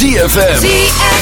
ritme, van ZFM. ZFM.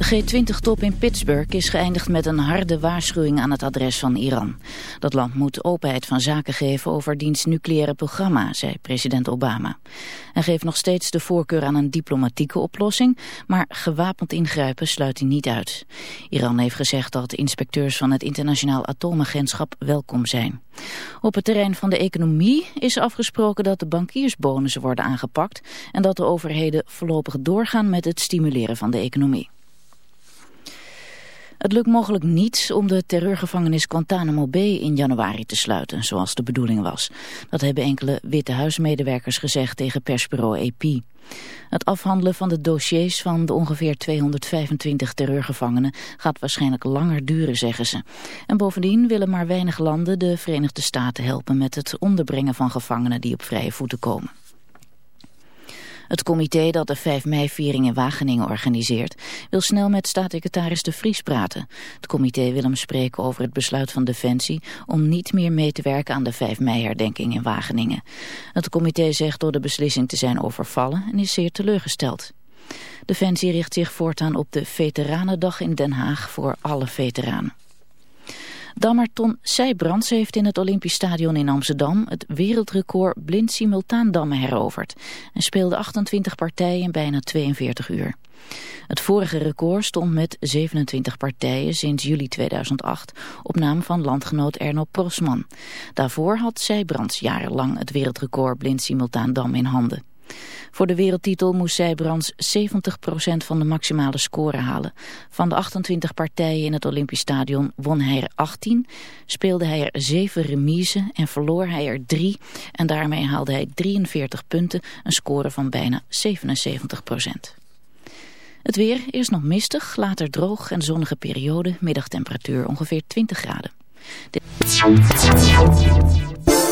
De G20-top in Pittsburgh is geëindigd met een harde waarschuwing aan het adres van Iran. Dat land moet openheid van zaken geven over diens nucleaire programma, zei president Obama. Hij geeft nog steeds de voorkeur aan een diplomatieke oplossing, maar gewapend ingrijpen sluit hij niet uit. Iran heeft gezegd dat inspecteurs van het internationaal atoomagentschap welkom zijn. Op het terrein van de economie is afgesproken dat de bankiersbonussen worden aangepakt en dat de overheden voorlopig doorgaan met het stimuleren van de economie. Het lukt mogelijk niet om de terreurgevangenis Guantanamo Bay in januari te sluiten, zoals de bedoeling was. Dat hebben enkele Witte Huismedewerkers gezegd tegen persbureau AP. Het afhandelen van de dossiers van de ongeveer 225 terreurgevangenen gaat waarschijnlijk langer duren, zeggen ze. En bovendien willen maar weinig landen de Verenigde Staten helpen met het onderbrengen van gevangenen die op vrije voeten komen. Het comité dat de 5 mei-viering in Wageningen organiseert... wil snel met staatssecretaris De Vries praten. Het comité wil hem spreken over het besluit van Defensie... om niet meer mee te werken aan de 5 mei-herdenking in Wageningen. Het comité zegt door de beslissing te zijn overvallen... en is zeer teleurgesteld. Defensie richt zich voortaan op de Veteranendag in Den Haag voor alle veteranen. Dammer Ton Seybrands heeft in het Olympisch Stadion in Amsterdam het wereldrecord blind simultaan dammen heroverd en speelde 28 partijen in bijna 42 uur. Het vorige record stond met 27 partijen sinds juli 2008 op naam van landgenoot Erno Prosman. Daarvoor had Seybrands jarenlang het wereldrecord blind simultaan dammen in handen. Voor de wereldtitel moest Zijbrands 70% van de maximale score halen. Van de 28 partijen in het Olympisch Stadion won hij er 18, speelde hij er 7 remise en verloor hij er 3. En daarmee haalde hij 43 punten, een score van bijna 77%. Het weer, eerst nog mistig, later droog en zonnige periode, middagtemperatuur ongeveer 20 graden. De...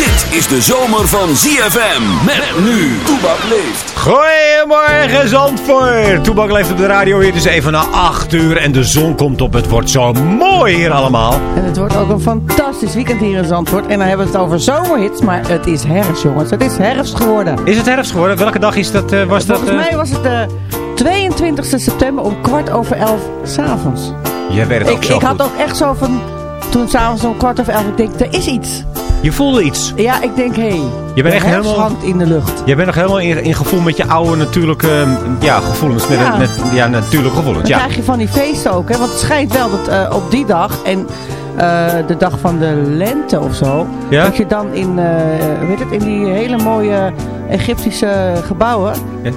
Dit is de zomer van ZFM. Met nu. Toebak leeft. Goedemorgen Zandvoort. Toebak leeft op de radio weer. Het is even na 8 uur en de zon komt op. Het wordt zo mooi hier allemaal. En het wordt ook een fantastisch weekend hier in Zandvoort. En dan hebben we het over zomerhits, maar het is herfst jongens. Het is herfst geworden. Is het herfst geworden? Welke dag is dat? eh, was dat? Volgens eh? mij was het de 22 september om kwart over elf s'avonds. Jij weet het ook Ik, zo ik had ook echt zo van... toen s'avonds om kwart of elf, ik denk, er is iets. Je voelde iets. Ja, ik denk, hé, hey, Je bent echt helemaal- hangt in de lucht. Je bent nog helemaal in, in gevoel met je oude natuurlijke ehm, ja, gevoelens. Met, Ja. met ja, natuurlijke gevoelens. Dan Ja. krijg je van die feesten ook, hè? Want het schijnt wel dat eh, op die dag en eh, de dag van de lente of zo, Ja? dat je dan in, eh weet het, in die hele mooie Egyptische gebouwen, Ja.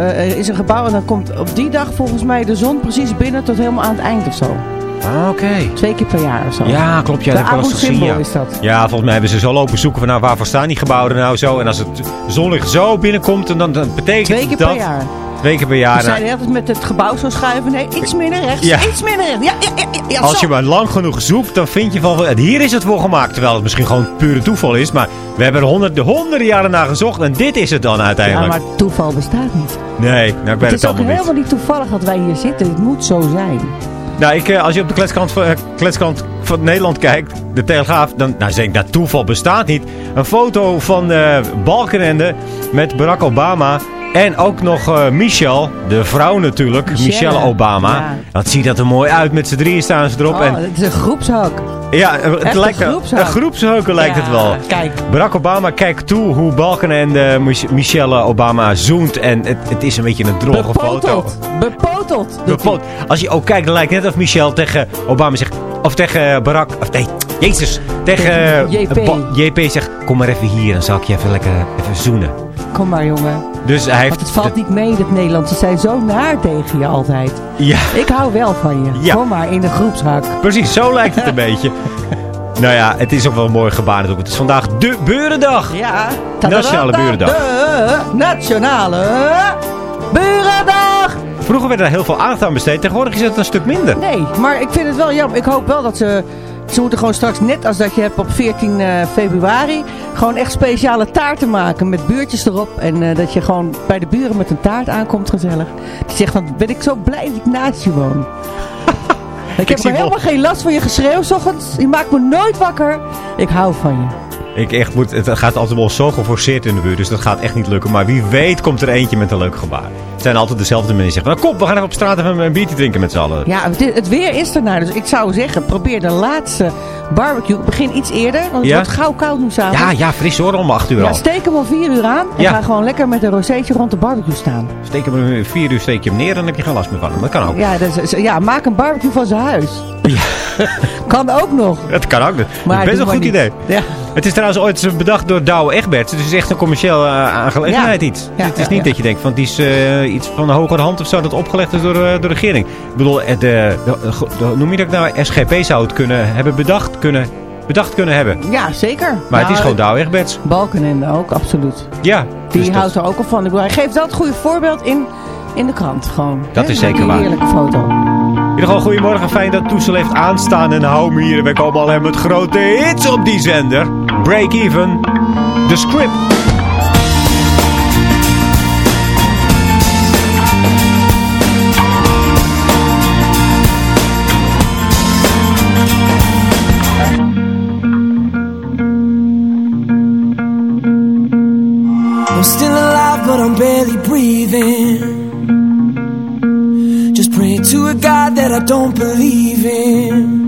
eh, is een gebouw en dan komt op die dag volgens mij de zon precies binnen tot helemaal aan het eind of zo. Ah, oké. Twee keer per jaar of zo. Ja, klopt. Ja, de dat gezien. Abu-symbol Ja. is dat. ja, volgens mij hebben ze zo lopen zoeken van nou, waarvoor staan die gebouwen nou zo. En als het zonlicht zo binnenkomt, dan, dan betekent Twee keer dat... per jaar. Twee keer per jaar. We zijn nou, altijd met het gebouw zo schuiven. Nee, iets meer naar rechts. Ja. Iets meer naar rechts. Ja, ja, ja, ja, ja, als je maar lang genoeg zoekt, dan vind je van... Hier is het voor gemaakt. Terwijl het misschien gewoon pure toeval is. Maar we hebben er honderden, honderden jaren naar gezocht. En dit is het dan Ja, uiteindelijk. maar toeval bestaat niet. Nee, nou ik weet Het het, is ook helemaal niet toevallig dat wij hier zitten. Het moet zo zijn. Nou, ik, eh, als je op de kletskant van, eh, van Nederland kijkt, de Telegraaf, dan nou, zeg ik, dat toeval bestaat niet. Een foto van eh Balkenende met Barack Obama en ook nog eh Michelle, de vrouw natuurlijk, Michelle, Michelle, Obama. ja. Dat ziet dat er mooi uit, met z'n drieën staan ze erop. Oh, en, het is een groepshak. ja, het echt lijkt een groepsheuken lijkt Ja, het wel. Kijk. Barack Obama kijkt toe hoe Balkenende Mich- Michelle Obama zoent en het, het is een beetje een droge foto. Bepoteld. Bepoteld. Als je ook kijkt, dan lijkt het net of Michel tegen Obama zegt... Of tegen Barack... Of nee, Jezus. Tegen Tegen eh, JP. Ba- JP zegt... Kom maar even hier, dan zal ik je even lekker even zoenen. Kom maar, jongen. Dus hij heeft... Want het valt niet mee, dat Nederland. Ze zijn zo naar tegen je altijd. Ja, Ik hou wel van je. Ja. Kom maar in de groepshak. precies. Zo lijkt het een beetje. Nou ja, het is ook wel een mooie gebaar natuurlijk. Het is vandaag de Burendag. Ja. Nationale Burendag. De Nationale Burendag. Vroeger werd er heel veel aandacht aan besteed. Tegenwoordig is het een stuk minder. Nee, maar ik vind het wel jammer. Ik hoop wel dat ze... Ze moeten gewoon straks, net als dat je hebt op 14 eh, februari... gewoon echt speciale taarten maken met buurtjes erop. En eh, dat je gewoon bij de buren met een taart aankomt gezellig. Die zegt van, ben ik zo blij dat ik naast je woon. ik heb zie maar helemaal geen last van je geschreeuw 's ochtends. Je maakt me nooit wakker. Ik hou van je. Ik echt moet, het gaat altijd wel zo geforceerd in de buurt. Dus dat gaat echt niet lukken. Maar wie weet komt er eentje met een leuk gebaar. Het zijn altijd dezelfde mensen die zeggen... Nou kom, we gaan even op straat even een biertje drinken met z'n allen. Ja, het, het weer is ernaar. Dus ik zou zeggen, probeer de laatste barbecue. Begin iets eerder, want het Ja? wordt gauw koud nu s'avonds. Ja, ja, fris hoor, om acht uur Ja, al. steek hem om vier uur aan en Ja. ga gewoon lekker met een rozeetje rond de barbecue staan. Steek hem om vier uur steek je hem neer, dan heb je geen last meer van hem. Dat kan ook. Ja, is, ja maak een barbecue van zijn huis. kan ook nog. Dat kan ook. Dat Maar best een goed idee. Ja. Het is trouwens ooit bedacht door Douwe Egberts. Het is echt een commercieel eh, aangelegenheid Ja. iets. Ja, het is niet dat je denkt van het is eh, iets van een hogere hand of zo dat opgelegd is door, eh, door de regering. Ik bedoel, de, de, de- de- noem je dat nou? SGP zou het kunnen hebben bedacht kunnen, bedacht kunnen hebben. ja, zeker. Maar Nou, het is gewoon Douwe Egberts. Balkenende ook, absoluut. Ja. Die dus houdt dat, er ook al van. Ik bedoel, Hij geeft het goede voorbeeld in, in de krant gewoon. Dat is zeker die waar. heerlijke foto. in ieder geval goedemorgen. Fijn dat Toesel heeft aanstaan en hou me hier. We komen al met grote hits op die zender. Break even. The script. I'm still alive, but I'm barely breathing. Just praying to a God that I don't believe in.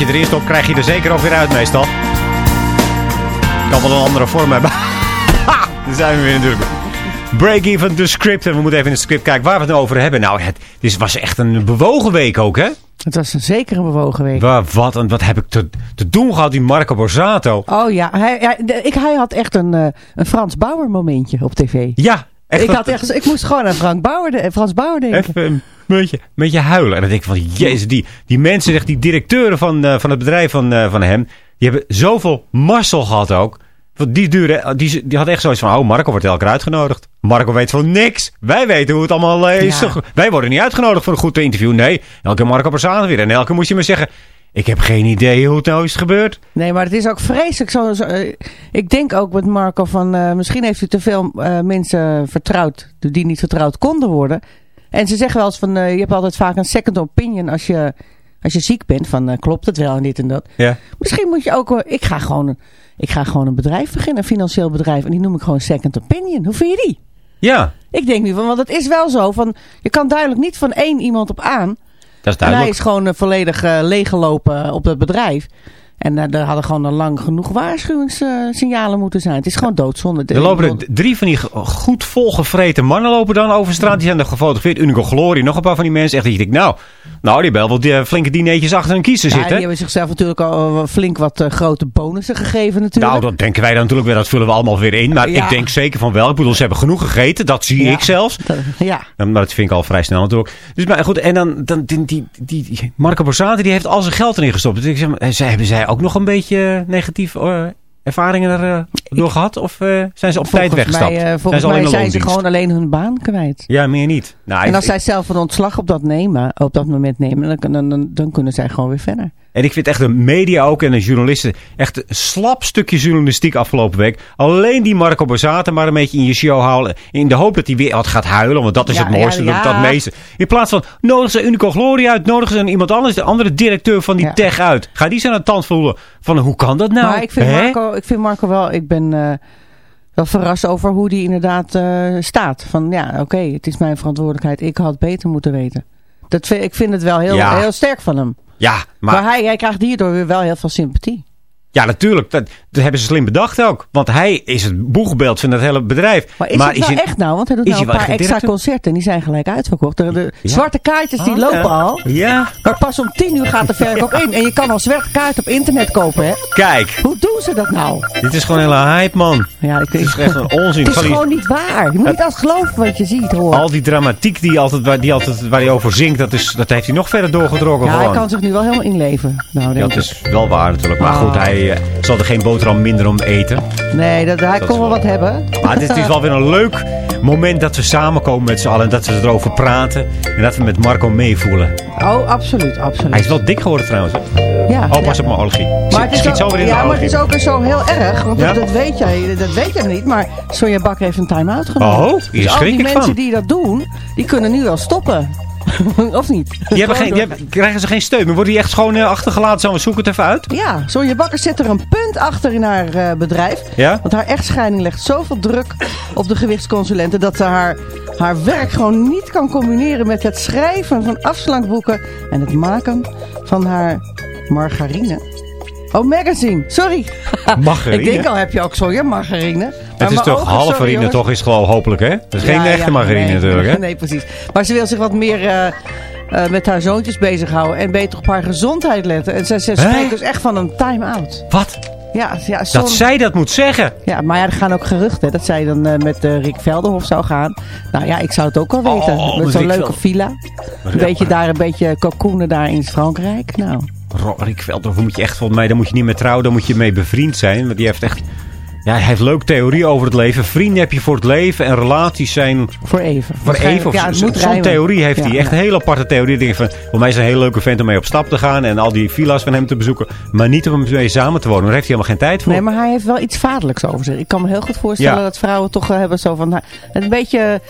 je erin stopt krijg je er zeker ook weer uit meestal. Kan wel een andere vorm hebben. Ha! Daar zijn we weer natuurlijk. Break even the script. En we moeten even in het script kijken waar we het over hebben. Nou, het dit was echt een bewogen week ook, hè? Het was een zeker een bewogen week. Wa- Wat, en wat heb ik te, te doen gehad, die Marco Borsato. Oh ja, hij, hij, de- ik, hij had echt een, eh, een Frans Bauer momentje op tv. Ja, echt. ik, had echt, ik moest gewoon aan Frank Bauer de, Frans Bauer denken. Even een beetje, een beetje huilen. En dan denk ik van, jezus, die, die mensen, die directeuren van, eh, van het bedrijf van, eh, van hem, die hebben zoveel mazzel gehad ook. Want die, dure, die, die had echt zoiets van, oh, Marco wordt elke keer uitgenodigd. Marco weet van niks. Wij weten hoe het allemaal eh, is. Ja. Wij worden niet uitgenodigd voor een goed interview. Nee, elke keer Marco Persaan weer. En elke keer moest je maar zeggen, ik heb geen idee hoe het nou is gebeurd. Nee, maar het is ook vreselijk. Zo, zo, eh, ik denk ook met Marco van... eh, misschien heeft u te veel eh, mensen vertrouwd... die niet vertrouwd konden worden. En ze zeggen wel eens van... je hebt altijd vaak een second opinion als je, als je ziek bent. Van klopt het wel en dit en dat. Ja. Misschien moet je ook... ik, ga gewoon een, ik ga gewoon een bedrijf beginnen. Een financieel bedrijf. En die noem ik gewoon second opinion. Hoe vind je die? Ja, Ik denk nu van... Want het is wel zo van... Je kan duidelijk niet van één iemand op aan... hij is gewoon eh, volledig eh, leeggelopen op dat bedrijf. En eh, er hadden gewoon al lang genoeg waarschuwingssignalen moeten zijn. Het is gewoon doodzonde. Er lopen er drie van die goed volgevreten mannen lopen dan over straat. Die zijn er gefotografeerd. Unico Glory, nog een paar van die mensen. Echt dat je denkt, nou, nou die hebben wel die, eh, flinke dineetjes achter hun kiezen ja, zitten. die hebben zichzelf natuurlijk al eh, flink wat eh, grote bonussen gegeven natuurlijk. Nou, dat denken wij dan natuurlijk weer. Dat vullen we allemaal weer in. Maar Ja. ik denk zeker van wel. Ik bedoel, ze hebben genoeg gegeten. Dat zie Ja. ik zelfs. Ja. Maar dat vind ik al vrij snel natuurlijk. Dus maar goed, en dan, dan die, die, die, die Marco Borsato, die heeft al zijn geld erin gestopt. Dus ik zeg, maar, eh, zij- hebben zij ook nog een beetje eh, negatieve eh, ervaringen er eh, door gehad? Of zijn ze op tijd Volgens weggestapt? mij, eh, volgens mij zijn ze gewoon alleen hun baan kwijt. Ja, meer niet. Nou, En ik- als zij zelf een ontslag op dat, nemen, op dat moment nemen, dan, dan, dan, dan kunnen zij gewoon weer verder. En ik vind echt de media ook en de journalisten echt een slap stukje journalistiek afgelopen week. Alleen die Marco Borsato maar een beetje in je show houden. In de hoop dat hij weer wat gaat huilen, want dat is Ja, het mooiste, ja, dat ja. meeste. In plaats van, nodigen ze Unico Gloria uit, nodigen ze iemand anders, de andere directeur van die tech uit. Ga die zijn aan tand voelen van, hoe kan dat nou? maar ik vind, Hè? Marco, ik vind Marco wel, ik ben eh, wel verrast over hoe die inderdaad eh, staat. Van ja, oké, het is mijn verantwoordelijkheid. Ik had beter moeten weten. Dat vind, ik vind het wel heel, heel sterk van hem. Ja, Maar, maar, hij, hij krijgt hierdoor weer wel heel veel sympathie. ja, natuurlijk. Dat, dat hebben ze slim bedacht ook. Want hij is het boegbeeld van het hele bedrijf. Maar is het wel hij- echt nou? Want hij doet nou hij een paar extra concerten en die zijn gelijk uitverkocht. De, de Ja. zwarte kaartjes die Ah, lopen al. Ja, Maar pas om 10 uur gaat de verkoop in. En je kan al zwarte kaart op internet kopen, hè? kijk. Hoe doen ze dat nou? Dit is gewoon een hele hype, man. Ja, ik, Dit is echt een onzin. Het is gewoon niet waar. Je moet niet als geloven wat je ziet, hoor. Al die dramatiek die altijd, waar, die altijd, waar hij over zingt, dat, is, dat heeft hij nog verder doorgetrokken. Ja, hij gewoon. kan zich nu wel helemaal inleven. Nou, denk dat ik. is wel waar natuurlijk. Maar Oh. goed, hij eh, zal er geen boterham minder om eten. Nee, dat, hij Dat kon wel wat hebben. Maar dit is wel weer een leuk moment dat we samenkomen met z'n allen. En dat we erover praten. En dat we met Marco meevoelen. Oh, absoluut, absoluut. Hij is wel dik geworden trouwens. ja, Oh, pas ja. op mijn allergie. Maar het is Schiet ook, zo weer in de ja, maar het is ook zo heel erg. Want Ja? dat, weet jij, dat weet jij niet. Maar Sonja Bakker heeft een time-out genomen. Oh, hier dus al schrik die ik mensen van. die dat doen, die kunnen nu wel stoppen. of niet? Die hebben geen, die hebben, krijgen ze geen steun. Maar worden die echt gewoon eh, achtergelaten? Zo, we zoeken het even uit. Ja, Sonja Bakker zet er een punt achter in haar eh, bedrijf. Ja? Want haar echtscheiding legt zoveel druk op de gewichtsconsulenten... dat ze haar, haar werk gewoon niet kan combineren met het schrijven van afslankboeken... en het maken van haar margarine. Oh, magazine. Sorry. Margarine? Ik denk al, heb je ook ja, margarine. Het is toch ogen, halve sorry, marine, jongens. toch is geloof hopelijk, hè? Dat is geen echte margarine nee. natuurlijk, hè? Nee, precies. Maar ze wil zich wat meer eh, eh, met haar zoontjes bezighouden. En beter op haar gezondheid letten. En ze, ze spreekt dus echt van een time-out. Wat? Ja, ja, Dat zij dat moet zeggen? ja, maar ja, er gaan ook geruchten dat zij dan eh, met Rick Velderhof zou gaan. Nou ja, ik zou het ook wel weten. Oh, met met zo'n leuke villa. Een beetje daar, een beetje cocoonen daar in Frankrijk. Nou, Rick Veldhoff moet je echt, volgens mij, daar moet je niet mee trouwen, daar moet je mee bevriend zijn. Want die heeft echt, ja, hij heeft leuke theorie over het leven. Vrienden heb je voor het leven en relaties zijn voor even. voor even. Of Ja, Zo'n theorie heeft Ja, hij. Echt ja. een hele aparte theorie. Ik denk van, voor mij is het een hele leuke vent om mee op stap te gaan en al die villa's van hem te bezoeken. Maar niet om mee samen te wonen. Daar heeft hij helemaal geen tijd voor. Nee, maar hij heeft wel iets vaderlijks over zich. Ik kan me heel goed voorstellen Ja. dat vrouwen toch eh, hebben zo van... nou, een beetje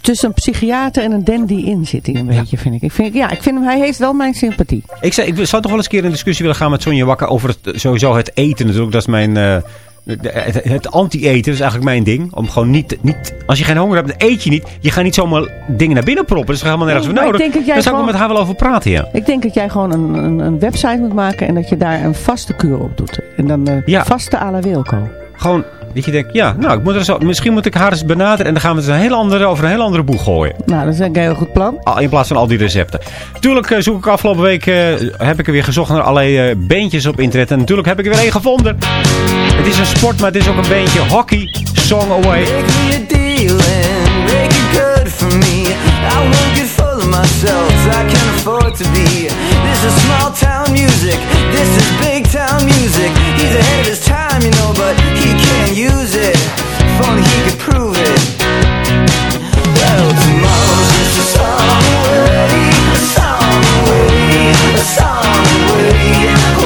tussen een psychiater en een dandy in zit hij een beetje, vind ik. ik vind, ja, ik vind hem, hij heeft wel mijn sympathie. Ik, zei, ik zou toch wel eens een keer in discussie willen gaan met Sonja Wakker over het, sowieso het eten natuurlijk. Dat is mijn... eh, het, het anti-eten is eigenlijk mijn ding. Om gewoon niet, niet... Als je geen honger hebt, dan eet je niet. Je gaat niet zomaar dingen naar binnen proppen. Dat is helemaal nergens Nee, voor ik nodig. denk dat jij Daar zou ik met haar wel over praten, ja. Ik denk dat jij gewoon een, een, een website moet maken en dat je daar een vaste kuur op doet. En dan Ja. vaste à la Wilco. Gewoon, dat je denkt, ja, nou, ik moet er zo, misschien moet ik haar eens benaderen. En dan gaan we het een heel andere, over een heel andere boeg gooien. Nou, dat is een heel goed plan. Al- In plaats van al die recepten. Tuurlijk eh, zoek ik afgelopen week, eh, heb ik er weer gezocht naar allerlei eh, beentjes op internet. En natuurlijk heb ik er weer één gevonden. Het is een sport, maar het is ook een beentje hockey. Song Away. Make me a deal and make it good for me. I won't of myself, I can't afford to be. This is small town music, this is big town music. He's ahead of his time, you know, but he can't use it. If only he could prove it. Well, tomorrow's just a song away, a song away, a song away.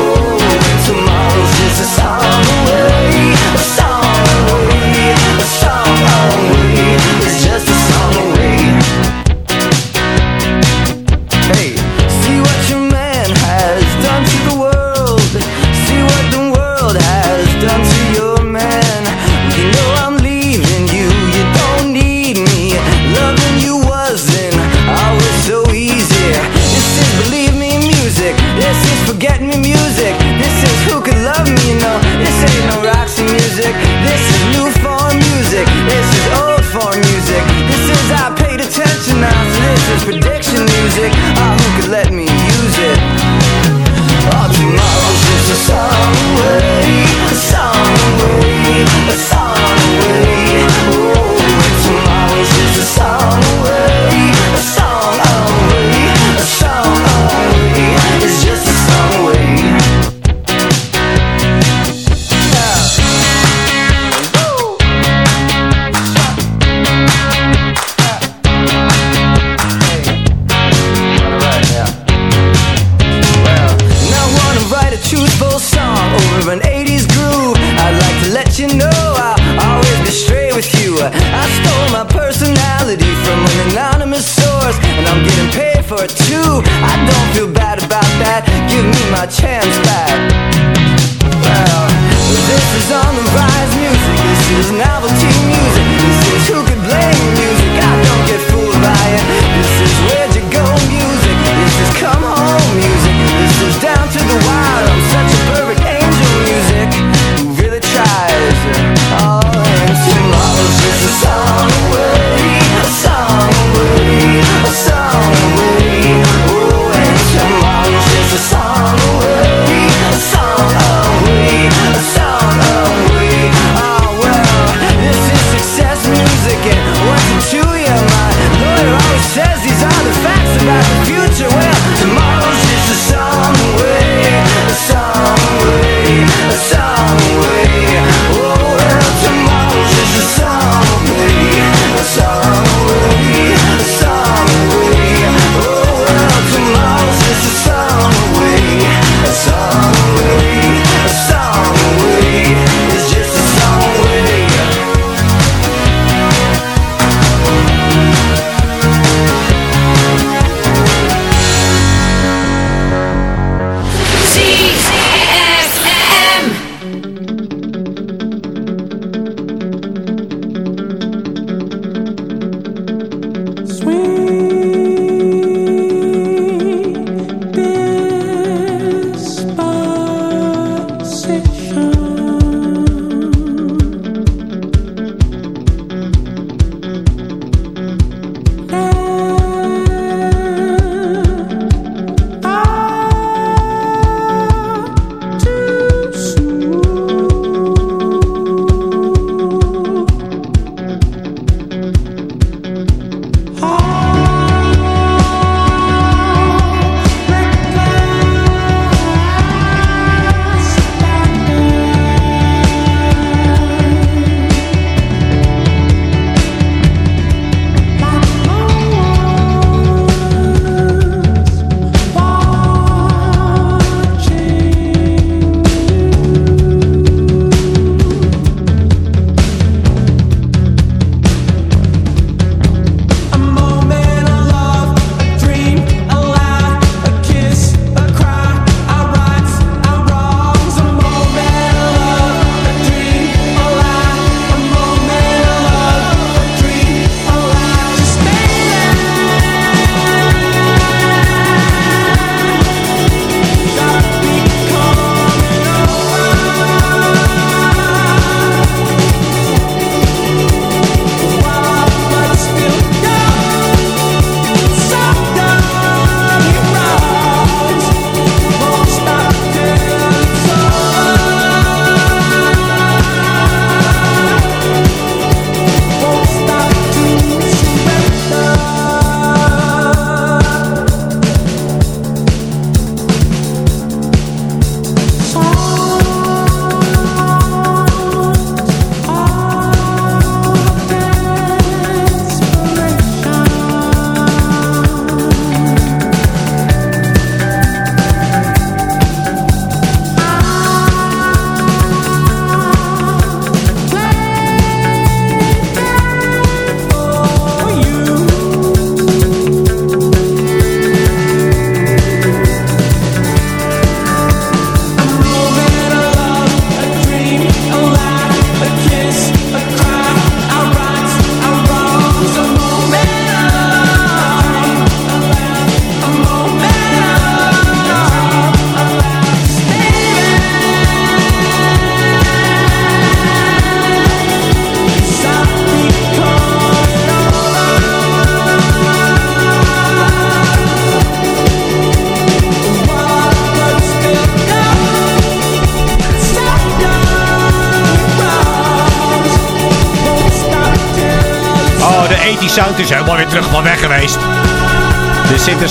Away, a song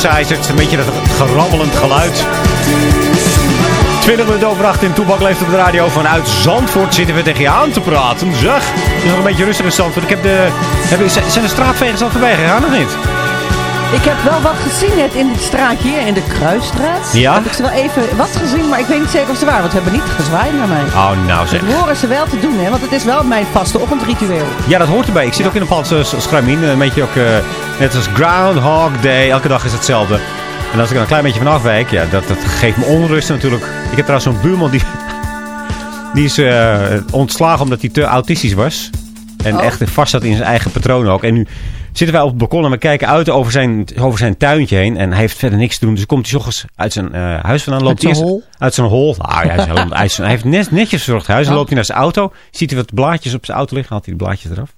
De synthesizer, het is een beetje dat gerammelend geluid. 20 minuten over 8 in Toebak leeft op de radio. Vanuit Zandvoort zitten we tegen je aan te praten. Zeg, het is nog een beetje rustig in Zandvoort. Ik heb de, heb, zijn de straatvegers al voorbij gegaan of niet? Ik heb wel wat gezien net in het straatje hier, in de Kruisstraat. Ja? Heb ik ze wel even wat gezien, maar ik weet niet zeker of ze waren. Want ze hebben niet gezwaaid naar mij. Oh, nou zeg. Dat horen ze wel te doen, hè. Want het is wel mijn vaste ochtendritueel. Ja, dat hoort erbij. Ik zit ook in een bepaald uh. Een beetje ook, uh, net als Groundhog Day. Elke dag is hetzelfde. En als ik er een klein beetje van afwijk, ja, dat, dat geeft me onrust natuurlijk. Ik heb trouwens zo'n buurman die, die is uh, ontslagen omdat hij te autistisch was. En Oh. echt vast zat in zijn eigen patroon ook. En nu zitten wij op het balkon en we kijken uit over zijn, over zijn tuintje heen. En hij heeft verder niks te doen. Dus komt hij ochtends uit zijn eh, huis vandaan. Loopt Uit zijn hij hol? Uit zijn hol. Nou ja, hij, is helemaal hij heeft net, netjes verzorgd huis. Dan Oh. loopt hij naar zijn auto. Ziet hij wat blaadjes op zijn auto liggen. Haalt hij de blaadjes eraf.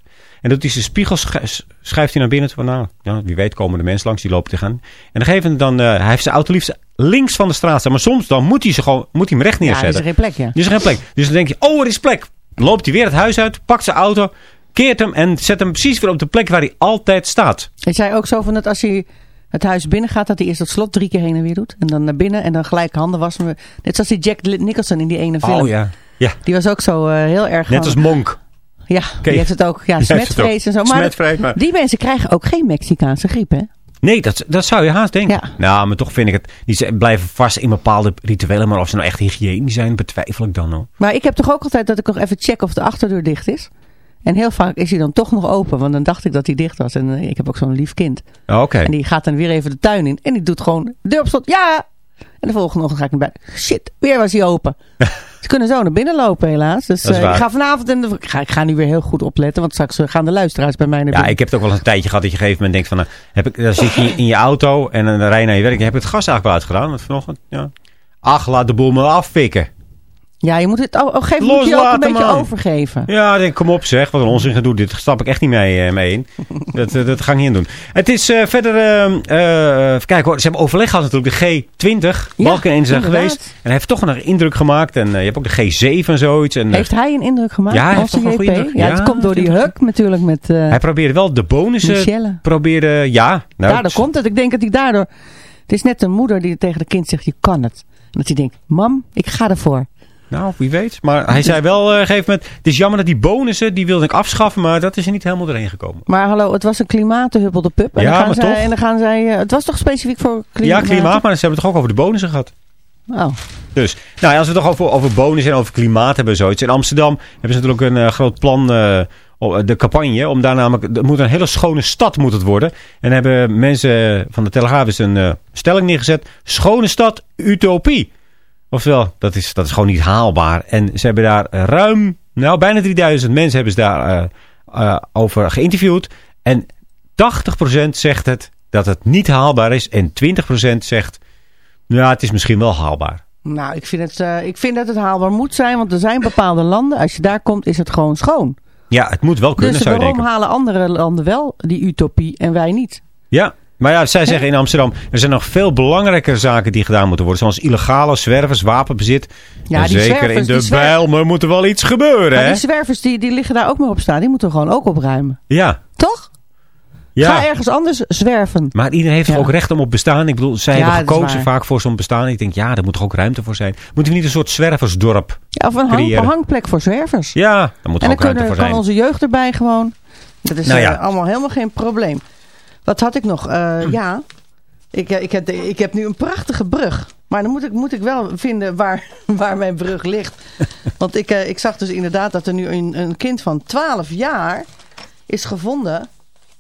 En doet hij zijn spiegel, schu- schuift hij naar binnen. Van, nou, ja, wie weet komen de mensen langs, die lopen te gaan. En dan geven dan, eh, hij heeft zijn auto liefst links van de straat staan. Maar soms dan moet hij, ze gewoon, moet hij hem recht Ja, er is neerzetten. er geen plek, ja. Er is geen plek. Dus dan denk je, oh, er is plek. Loopt hij weer het huis uit, pakt zijn auto, keert hem en zet hem precies weer op de plek waar hij altijd staat. Hij zei ook zo van dat als hij het huis binnen gaat, dat hij eerst dat slot drie keer heen en weer doet. En dan naar binnen en dan gelijk handen wassen. Net zoals die Jack Nicholson in die ene film. Oh ja. Ja, Die was ook zo eh, heel erg net als Monk. Ja, die heeft het ook. Ja, smetvrees en zo. Maar die mensen krijgen ook geen Mexicaanse griep, hè? Nee, dat, dat zou je haast denken. Ja. Nou, maar toch vind ik het... Die blijven vast in bepaalde rituelen. Maar of ze nou echt hygiënisch zijn, betwijfel ik dan nog. Maar ik heb toch ook altijd dat ik nog even check of de achterdeur dicht is. En heel vaak is hij dan toch nog open, want dan dacht ik dat hij dicht was. En eh, ik heb ook zo'n lief kind. Oh, Oké. En die gaat dan weer even de tuin in. En die doet gewoon de deur op slot. Ja! En de volgende ochtend ga ik naar buiten. Shit, weer was hij open. Ze kunnen zo naar binnen lopen helaas. Dus eh, ik ga vanavond... En ik, ga, ik ga nu weer heel goed opletten. Want straks eh, gaan de luisteraars bij mij naar Ja, binnen. ik heb het ook wel eens een tijdje gehad dat je op een gegeven moment denkt van... nou, heb ik, dan zit je in je auto en dan rij je naar je werk. Heb ik het gas eigenlijk wel uitgedaan? Want vanochtend, ja. Ach, laat de boel maar afpikken. Ja, je moet het op een gegeven moment moet je ook een beetje man. overgeven. Ja, denk, kom op zeg. Wat een onzin gedoe. Dit stap ik echt niet mee, eh, mee in. dat, eh, dat ga ik niet in doen. Het is eh, verder... eh, eh, even kijken hoor. Ze hebben overleg gehad natuurlijk. De G20. Ja, Balkan is er inderdaad. geweest. En hij heeft toch een indruk gemaakt. En je hebt ook de G7 en zoiets. En, Heeft hij een indruk gemaakt? Ja, hij heeft toch een goede indruk. Ja, het komt door die huk natuurlijk met hij probeerde wel de bonussen... Michelle. Probeerde, ja. Nou, daardoor komt het. Ik denk dat hij daardoor... Het is net een moeder die tegen het kind zegt, je kan het. En dat hij denkt, mam, ik ga ervoor. Nou, wie weet. Maar hij zei wel eh, op een gegeven moment... Het is jammer dat die bonussen, die wilde ik afschaffen. Maar dat is er niet helemaal doorheen gekomen. Maar hallo, het was een klimatenhubbelde pup. En Ja, dan gaan maar zij, toch? En dan gaan zij... eh, het was toch specifiek voor klimaat? Ja, klimaat. Maar ze hebben het toch ook over de bonussen gehad. Oh. Dus, nou ja, als we het toch over, over bonus en over klimaat hebben en zoiets. In Amsterdam hebben ze natuurlijk een eh, groot plan, eh, de campagne. Om daar namelijk, het moet een hele schone stad moet het worden. En hebben mensen van de Telegraaf is een eh, stelling neergezet. Schone stad, utopie. Oftewel, dat is, dat is gewoon niet haalbaar. En ze hebben daar ruim, nou bijna 3000 mensen hebben ze daar eh, eh, over geïnterviewd. En 80% zegt het dat het niet haalbaar is. En 20% zegt, ja, het is misschien wel haalbaar. Nou, ik vind, het, eh, ik vind dat het haalbaar moet zijn. Want er zijn bepaalde landen. Als je daar komt, is het gewoon schoon. Ja, het moet wel kunnen, dus zou je waarom denken. halen andere landen wel die utopie en wij niet? Ja, maar ja, zij zeggen in Amsterdam... er zijn nog veel belangrijke zaken die gedaan moeten worden. Zoals illegale zwervers, wapenbezit. Ja, En die zeker zwervers, in de zwer- Bijlmer moet er wel iets gebeuren, Maar hè? die zwervers die, die liggen daar ook maar op staan. Die moeten gewoon ook opruimen. Ja, Toch? ja. Ga ergens anders zwerven. Maar iedereen heeft Ja. ook recht om op bestaan? Ik bedoel, zij Ja, hebben gekozen vaak voor zo'n bestaan. Ik denk, ja, daar moet toch ook ruimte voor zijn. Moeten we niet een soort zwerversdorp Ja, of een hang, hangplek voor zwervers. Ja, daar moet en ook dan ruimte kunnen, voor kan zijn. onze jeugd erbij gewoon. Dat is Nou ja. eh, allemaal helemaal geen probleem. Wat had ik nog? Eh, Hm. Ja, ik, eh, ik, heb, ik heb nu een prachtige brug. Maar dan moet ik, moet ik wel vinden waar, waar mijn brug ligt. Want ik, eh, ik zag dus inderdaad dat er nu een, een kind van 12 jaar is gevonden...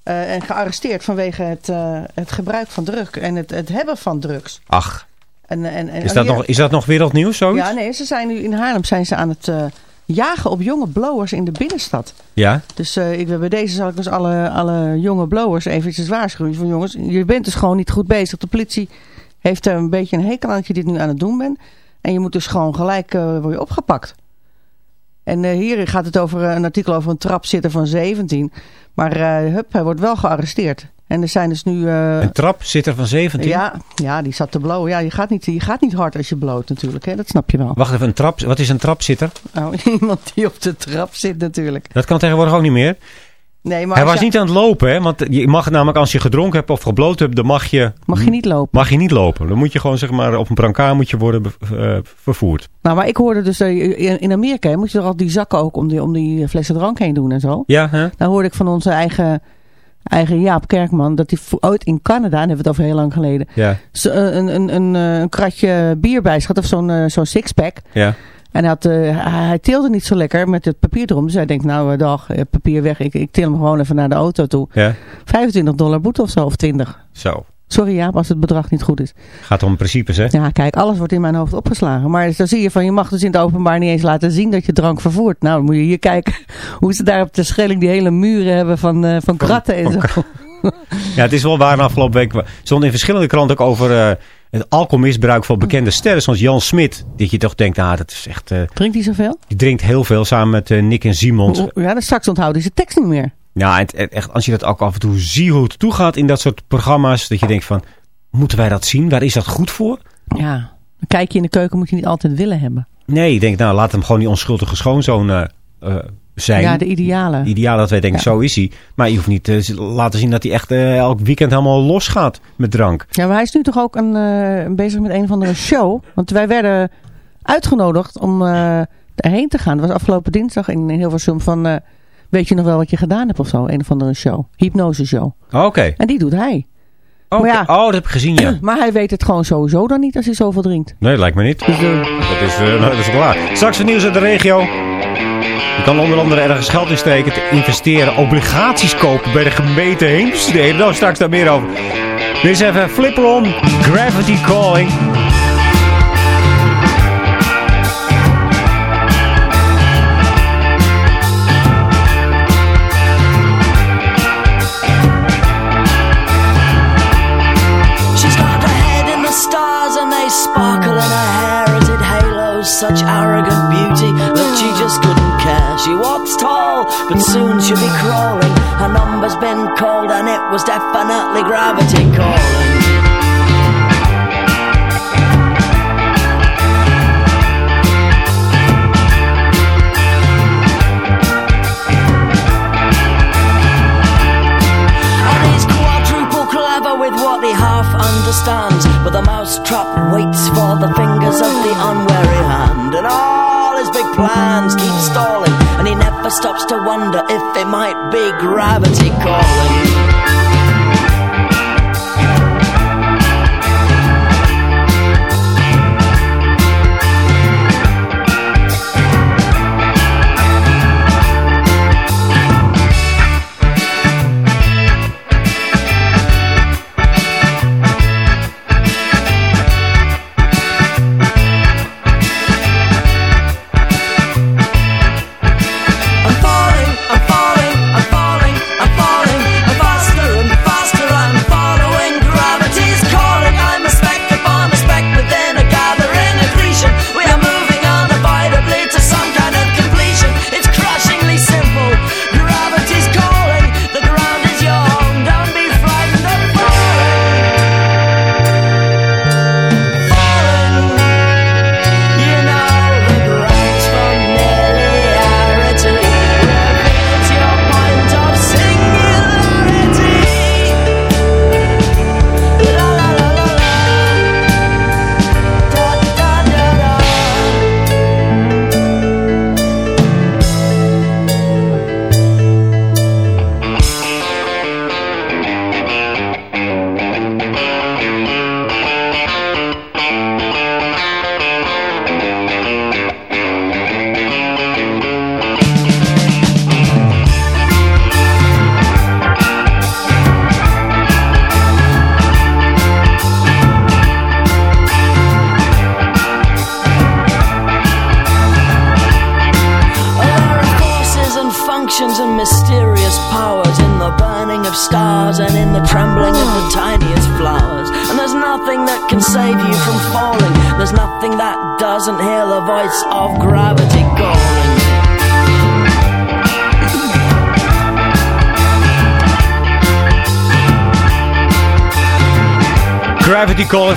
en gearresteerd vanwege het, het gebruik van drugs en het, het hebben van drugs. Ach, En, en, en, is dat, hier- nog, is dat nog wereldnieuws, zoiets? Ja, nee, ze zijn nu in Haarlem zijn ze aan het jagen op jonge blowers in de binnenstad. Ja? Dus eh, ik, bij deze zal ik dus alle, alle jonge blowers eventjes waarschuwen. Van jongens, je bent dus gewoon niet goed bezig. De politie heeft er een beetje een hekel aan dat je dit nu aan het doen bent. En je moet dus gewoon gelijk eh worden opgepakt. En eh, hier gaat het over een artikel over een trapzitter van 17. Maar hup, hij wordt wel gearresteerd. En er zijn dus nu... eh, Een trap zit er van 17? ja, ja, die zat te blowen. Ja, je gaat, niet, je gaat niet hard als je bloot natuurlijk. Hè? Dat snap je wel. Wacht even, een trap, wat is een trapzitter? Nou, iemand die op de trap zit natuurlijk. Dat kan tegenwoordig ook niet meer. Nee, maar Hij was je- niet aan het lopen, hè? Want je mag namelijk als je gedronken hebt of gebloten hebt, dan mag je, Mag je niet lopen. mag je niet lopen. Dan moet je gewoon zeg maar op een brancard moet je worden eh, vervoerd. Nou, maar ik hoorde dus, eh, in Amerika hè, moet je er al die zakken ook om die, om die flessen drank heen doen en zo. Ja, hè? Nou hoorde ik van onze eigen, eigen Jaap Kerkman, dat hij ooit in Canada, en hebben we het over heel lang geleden, Ja, zo- een, een, een, eh, een kratje bier bij zich had, of zo'n eh, zo'n sixpack. ja. En hij, had, eh, hij, teelde niet zo lekker met het papier erom. Dus hij denkt, nou eh, dag, eh, papier weg. Ik, ik til hem gewoon even naar de auto toe. ja. 25 dollar boete of zo, of 20. Zo. Sorry Jaap, als het bedrag niet goed is. Gaat om principes, hè? Ja, kijk, alles wordt in mijn hoofd opgeslagen. Maar dan zie je van, je mag dus in het openbaar niet eens laten zien dat je drank vervoert. Nou, dan moet je hier kijken hoe ze daar op de Schelling die hele muren hebben van, eh, van kratten en zo. Ja, het is wel waar. de Afgelopen week stond in verschillende kranten ook over eh, het alcoholmisbruik van bekende sterren. Zoals Jan Smit. Dat je toch denkt, nou, dat is echt... eh, Drinkt hij zoveel? die drinkt heel veel samen met Nick en Simons. Ja, dan straks onthoudt hij zijn tekst niet meer. Ja, en het- echt, als je dat ook af en toe ziet hoe het toegaat in dat soort programma's. Dat je denkt van, moeten wij dat zien? Waar is dat goed voor? Ja, een kijkje in de keuken moet je niet altijd willen hebben. Nee, ik denk, nou, laat hem gewoon die onschuldige schoonzoon eh, eh, zijn. Ja, de ideale. Ideaal dat wij denken, Ja. zo is hij. Maar je hoeft niet te laten zien dat hij echt eh, elk weekend helemaal losgaat met drank. Ja, maar hij is nu toch ook een, eh, bezig met een of andere show. Want wij werden uitgenodigd om eh erheen te gaan. Dat was afgelopen dinsdag in, in Hilversum van... weet je nog wel wat je gedaan hebt of zo? Een of andere show. Hypnose show. Oh, Oké. En die doet hij. Maar ja. Oh, dat heb ik gezien, ja. Maar hij weet het gewoon sowieso dan niet als hij zoveel drinkt. Nee, lijkt me niet. Dus, eh, Dat is, eh, nou, dat is klaar. Straks het nieuws uit de regio. Je kan onder andere ergens geld in steken te investeren. Obligaties kopen bij de gemeente Heemstede. Nou, straks daar meer over. Dit is even Flipper On. Gravity Calling. Soon she'll be crawling. Her number's been called and it was definitely gravity calling. With what he half understands. But the mousetrap waits for the fingers of the unwary hand. And all his big plans keep stalling. Never stops to wonder if it might be gravity calling.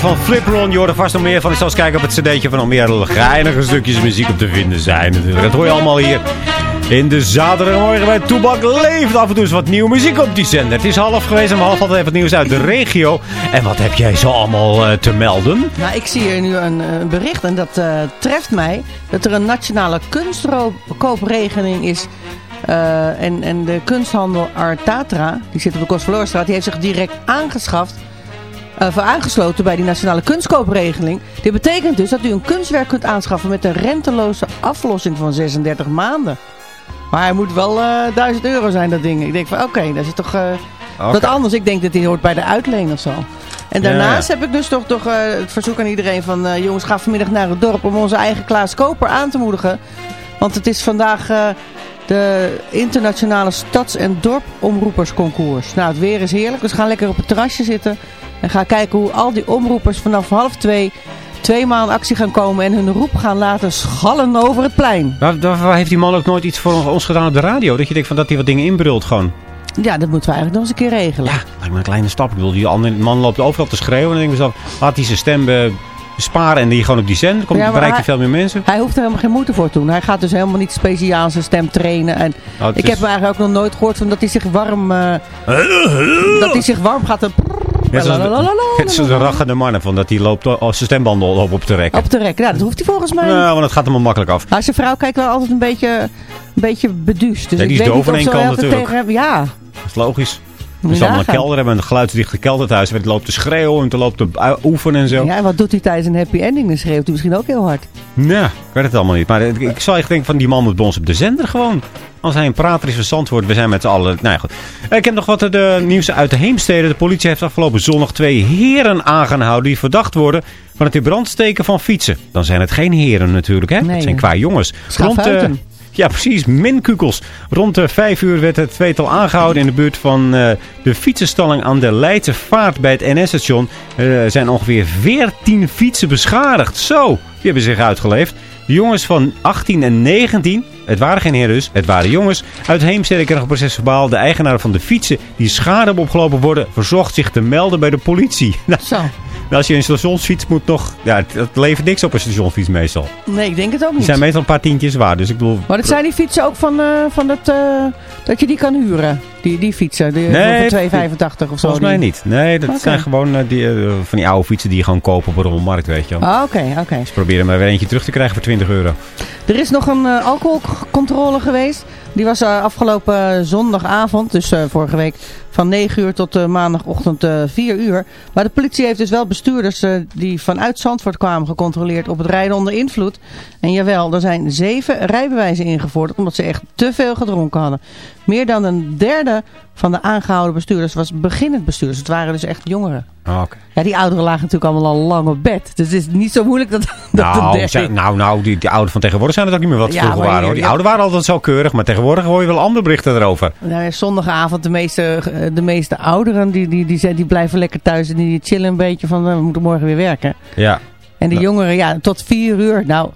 Van Flipperon. Je vast nog meer van. Ik zal eens kijken op het cd'tje van nog meer geinige stukjes muziek op te vinden zijn. Dat hoor je allemaal hier In de zaterdagmorgen bij Toebak leeft af en toe eens wat nieuwe muziek op die zender. Het is half geweest en half altijd even het nieuws uit de regio. En wat heb jij zo allemaal eh, te melden? Nou, ik zie hier nu een, eh, bericht en dat eh, treft mij. Dat er een nationale kunstkoopregeling is. En, en de kunsthandel Artatra, die zit op de Kostverloorstraat, die heeft zich direct aangeschaft. Eh, voor aangesloten bij die nationale kunstkoopregeling. Dit betekent dus dat u een kunstwerk kunt aanschaffen met een renteloze aflossing van 36 maanden. Maar hij moet wel eh 1000 euro zijn, dat ding. Ik denk van, oké, dat is toch eh, wat anders. Ik denk dat die hoort bij de uitleen of zo. En daarnaast ja. heb ik dus toch, toch het verzoek aan iedereen van... jongens, ga vanmiddag naar het dorp om onze eigen Klaas Koper aan te moedigen. Want het is vandaag de internationale stads- en dorpomroepersconcours. Nou, het weer is heerlijk, dus we gaan lekker op het terrasje zitten. En gaan kijken hoe al die omroepers vanaf half twee... twee maal in actie gaan komen en hun roep gaan laten schallen over het plein. Waar, heeft die man ook nooit iets voor ons gedaan op de radio? Dat je denkt van dat hij wat dingen inbrult gewoon. Ja, dat moeten we eigenlijk nog eens een keer regelen. Ja, lijkt me een kleine stap. Ik bedoel, die andere man loopt overal te schreeuwen. En dan denk ik mezelf, laat hij zijn stem eh, sparen en die gewoon op die zender. Dan komt, Ja, hij- veel meer mensen. Hij hoeft er helemaal geen moeite voor te doen. Hij gaat dus helemaal niet speciaal zijn stem trainen. En Oh, het ik is- heb eigenlijk ook nog nooit gehoord van dat hij zich warm, eh, dat hij zich warm gaat te Net zoals de- Lalalala. net zoals de rachende mannen, van dat hij loopt oh, zijn stembanden op, op te rekken. op te rekken. Ja, dat hoeft hij volgens mij. Nou, want het gaat hem wel makkelijk af. Maar zijn vrouw kijkt wel altijd een beetje, een beetje beduust. Dus Ja, die ik is weet doof aan of één kant natuurlijk. tegen Ja, Dat is logisch. Moet Ze je zal een kelder hebben, een geluidsdichte kelder thuis. Het loopt te schreeuwen en te loopt te u- oefenen en zo. Ja, en wat doet hij tijdens een happy ending? Dan schreeuwt hij misschien ook heel hard. Nou, ik weet het allemaal niet. Maar ik, ik zou echt denken van die man moet bij ons op de zender gewoon. Als hij een prater is van Zandvoort. We zijn met z'n allen... Nou ja, goed. Ik heb nog wat eh, de nieuws uit de Heemstede. De politie heeft afgelopen zondag twee heren aangehouden... die verdacht worden van het in brand steken van fietsen. Dan zijn het geen heren natuurlijk, hè? Nee. Het zijn qua jongens. Eh, ja, precies. Minkukels. Rond de vijf uur werd het tweetal aangehouden in de buurt van eh, de fietsenstalling aan de Leidse Vaart bij het NS-station. Er zijn ongeveer 14 fietsen beschadigd. Zo, die hebben zich uitgeleefd. De jongens van 18 en 19, het waren geen heren dus, het waren jongens. Uit Heemstede kregen procesverbaal. De eigenaar van de fietsen die schade hebben opgelopen worden, verzocht zich te melden bij de politie. Nou, Zo. Als je een stationsfiets moet nog, ja, het, levert niks op een stationsfiets meestal. Nee, ik denk het ook Die niet. zijn meestal een paar tientjes waard. Dus ik bedoel, Maar dat zijn die fietsen ook van, eh, van dat, eh, dat je die kan huren. Die, die fietsen, die, Nee, van 2,85 of zo. Volgens mij die- niet. Nee, dat zijn gewoon eh, die, eh, van die oude fietsen die je gewoon kopen op een rommelmarkt, weet je wel. Ah, Oké, oké. Ze proberen maar weer eentje terug te krijgen voor 20 euro. Er is nog een eh, alcoholcontrole geweest. Die was afgelopen zondagavond, dus vorige week, van 9 uur tot maandagochtend eh 4 uur. Maar de politie heeft dus wel bestuurders die vanuit Zandvoort kwamen gecontroleerd op het rijden onder invloed. En jawel, er zijn zeven rijbewijzen ingevorderd omdat ze echt te veel gedronken hadden. Meer dan een derde van de aangehouden bestuurders was beginnend bestuurders. Het waren dus echt jongeren. Ah. Ja, die ouderen lagen natuurlijk allemaal al lang op bed. Dus het is niet zo moeilijk dat, dat de Nou, derde- zijn- nou, nou die, die ouderen van tegenwoordig zijn het ook niet meer wat Ja, vroeger waren. Hoor. Die ja. ouderen waren altijd zo keurig, maar tegenwoordig hoor je wel andere berichten erover. Nou ja, zondagavond, de meeste, eh, de meeste ouderen die, die, die, zijn, die blijven lekker thuis en die chillen een beetje van eh, we moeten morgen weer werken. Ja. En de jongeren, ja, tot vier uur. Nou,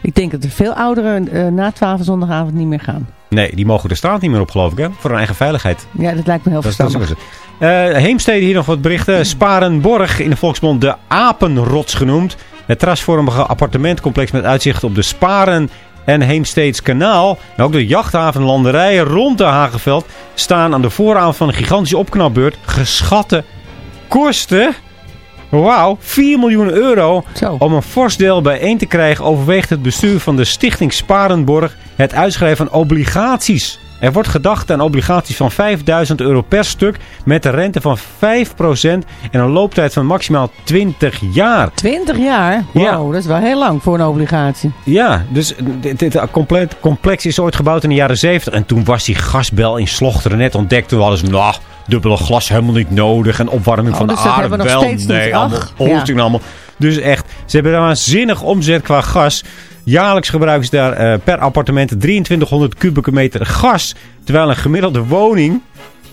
ik denk dat er veel ouderen eh, na twaalf zondagavond niet meer gaan. Nee, die mogen de straat niet meer op, geloof ik, hè? Voor hun eigen veiligheid. Ja, dat lijkt me heel Dat is, dat is verstandig. zo. Eh, Heemstede hier nog wat berichten. Sparenborg, in de volksmond de Apenrots genoemd. Het trasvormige appartementcomplex met uitzicht op de Sparen en Heemsteeds kanaal. En ook de jachthaven en landerijen rond de Hagenveld staan aan de vooravond van een gigantische opknapbeurt. Geschatte kosten... Wauw, 4 miljoen euro Zo. om een fors deel bijeen te krijgen overweegt het bestuur van de Stichting Sparenborg het uitschrijven van obligaties. Er wordt gedacht aan obligaties van 5000 euro per stuk met een rente van 5% en een looptijd van maximaal 20 jaar. 20 jaar? Wow, Ja. dat is wel heel lang voor een obligatie. Ja, dus dit, dit compleet complex is ooit gebouwd in de jaren 70. En toen was die gasbel in Slochteren net ontdekt. Toen hadden ze, nou, dubbele glas helemaal niet nodig. En opwarming Oh, van de dus aarde we wel. nee, allemaal ja. onzin allemaal. Dus echt, ze hebben een waanzinnig omzet qua gas. Jaarlijks gebruiken ze daar eh, per appartement 2300 kubieke meter gas. Terwijl een gemiddelde woning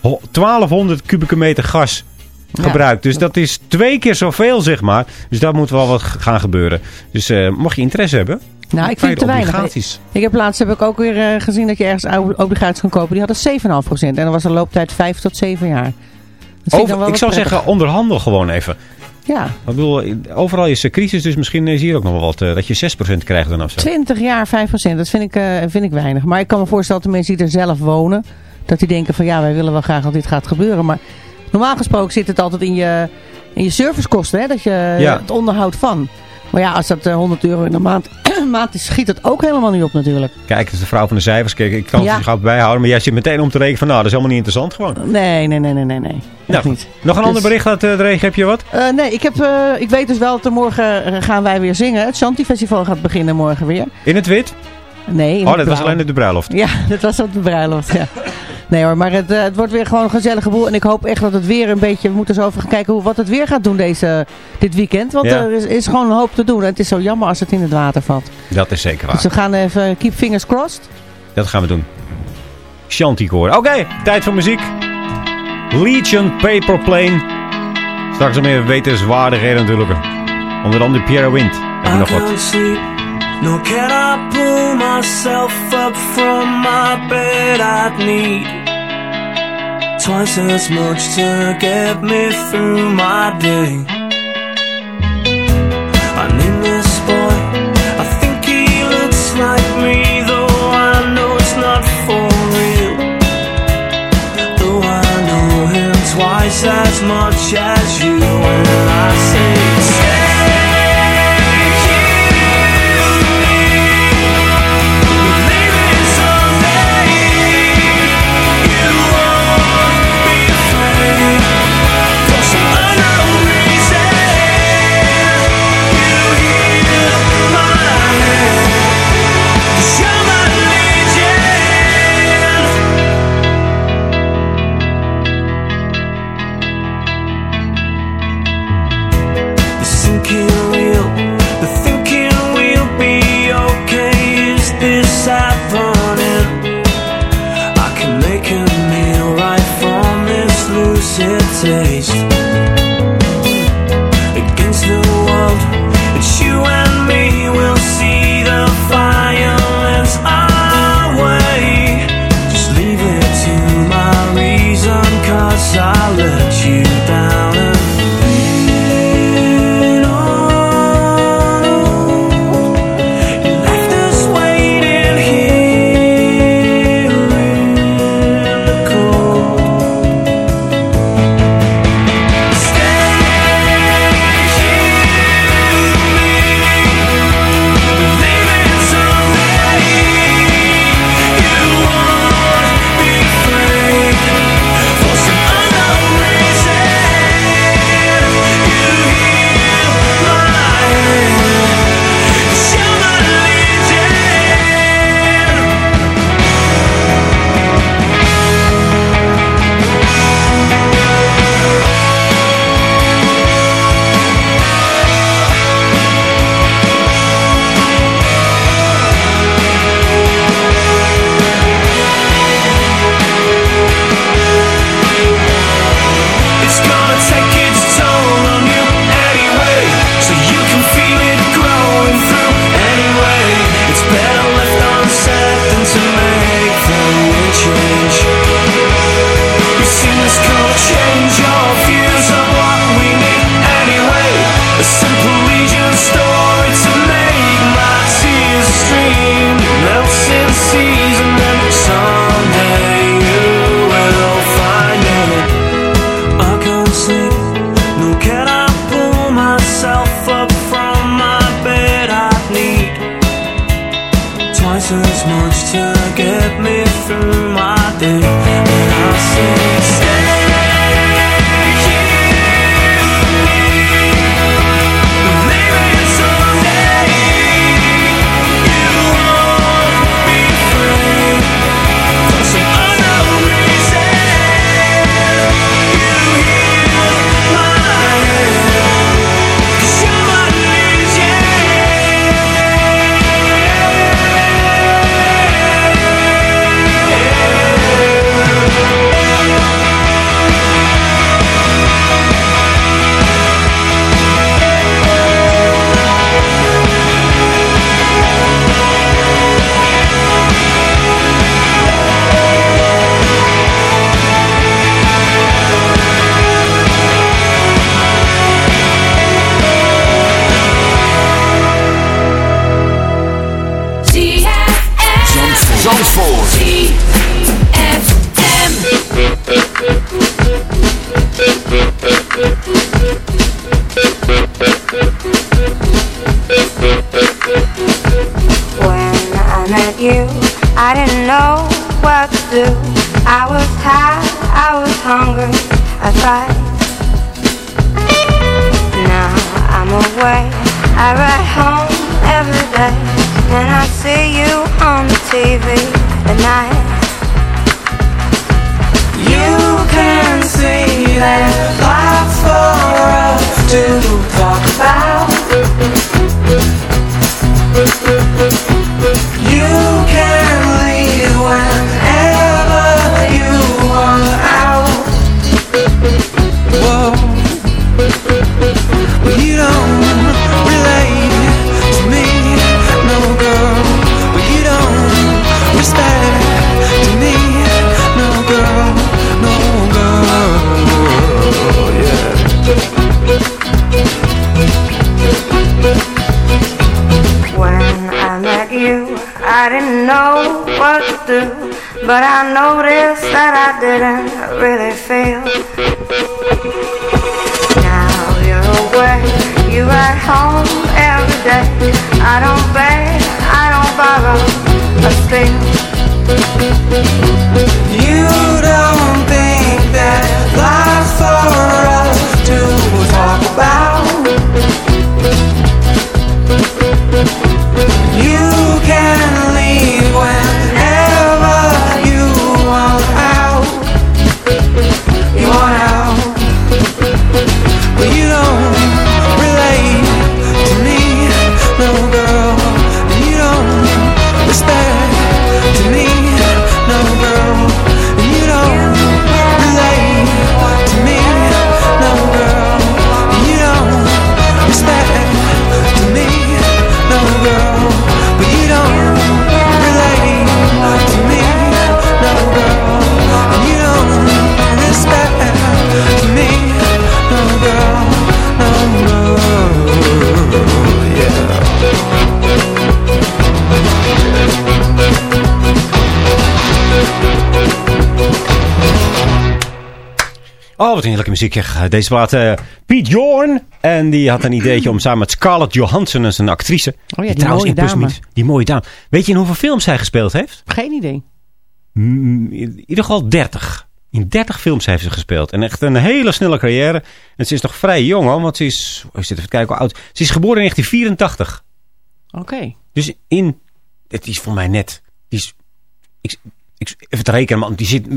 ho- 1200 kubieke meter gas Ja. gebruikt. Dus dat is twee keer zoveel, zeg maar. Dus daar moet wel wat gaan gebeuren. Dus eh, mocht je interesse hebben, Nou, ik vind het te weinig. Ik heb laatst heb ik ook weer eh, gezien dat je ergens obligaties kan kopen. Die hadden 7,5%. En dan was de looptijd 5 tot 7 jaar. Dat ik ik zou prettig. zeggen, onderhandel gewoon even. Ja, Ik bedoel, overal is er crisis, dus misschien is hier ook nog wel wat. eh, dat je 6% krijgt dan of zo. 20 jaar 5%, dat vind ik, eh, vind ik weinig. Maar ik kan me voorstellen dat de mensen die er zelf wonen, dat die denken van ja, wij willen wel graag dat dit gaat gebeuren. Maar normaal gesproken zit het altijd in je, in je servicekosten, hè, dat je Ja. het onderhoud van. Maar ja, als dat eh, 100 euro in de maand, maand is, schiet het ook helemaal niet op natuurlijk. Kijk, het is de vrouw van de cijfers. Kijk, ik kan Ja. het gauw bijhouden, maar jij zit meteen om te rekenen van, nou, dat is helemaal niet interessant gewoon. Nee, nee, nee, nee, nee. nee. Nou, niet. Nog een Dus- ander bericht uit eh, de regen, heb je wat? Eh, nee, ik, heb, eh, ik weet dus wel dat er morgen eh, gaan wij weer zingen. Het Shanti Festival gaat beginnen morgen weer. In het wit? Nee, in Oh, dat was alleen de bruiloft. Ja, dat was op de bruiloft, ja. Nee hoor, maar het, eh, het wordt weer gewoon een gezellige boel. En ik hoop echt dat het weer een beetje... We moeten eens over gaan kijken hoe, wat het weer gaat doen deze, dit weekend. Want Ja. er is, is gewoon een hoop te doen. En het is zo jammer als het in het water valt. Dat is zeker waar. Dus we gaan even keep fingers crossed. Dat gaan we doen. Shanty koor. Oké, tijd voor muziek. Legion Paper Plane. Straks nog meer wetenswaardigheden natuurlijk. Onder andere Pierre Wind. Hebben we nog wat. Nor can I pull myself up from my bed. I'd need twice as much to get me through my day. I name this boy, I think he looks like me, though I know it's not for real. Though I know him twice as much as you, and I that I didn't really feel. Now you're away, you're at home every day. I don't beg, I don't borrow, but still. You don't Oh, wat een heerlijke muziek. Deze plaat, eh Piet Jorn. En die had een ideetje om samen met Scarlett Johansson, een actrice. Oh ja, die mooie in Plus dame. Die mooie dame. Weet je in hoeveel films zij gespeeld heeft? Geen idee. Mm, In ieder geval 30. In 30 films heeft ze gespeeld. En echt een hele snelle carrière. En ze is nog vrij jong hoor, want ze is... oh, Ik zit even te kijken hoe oud. Ze is geboren in 1984. Oké. Dus in... Het is voor mij net... Die is, ik, ik, even te rekenen, man. Die zit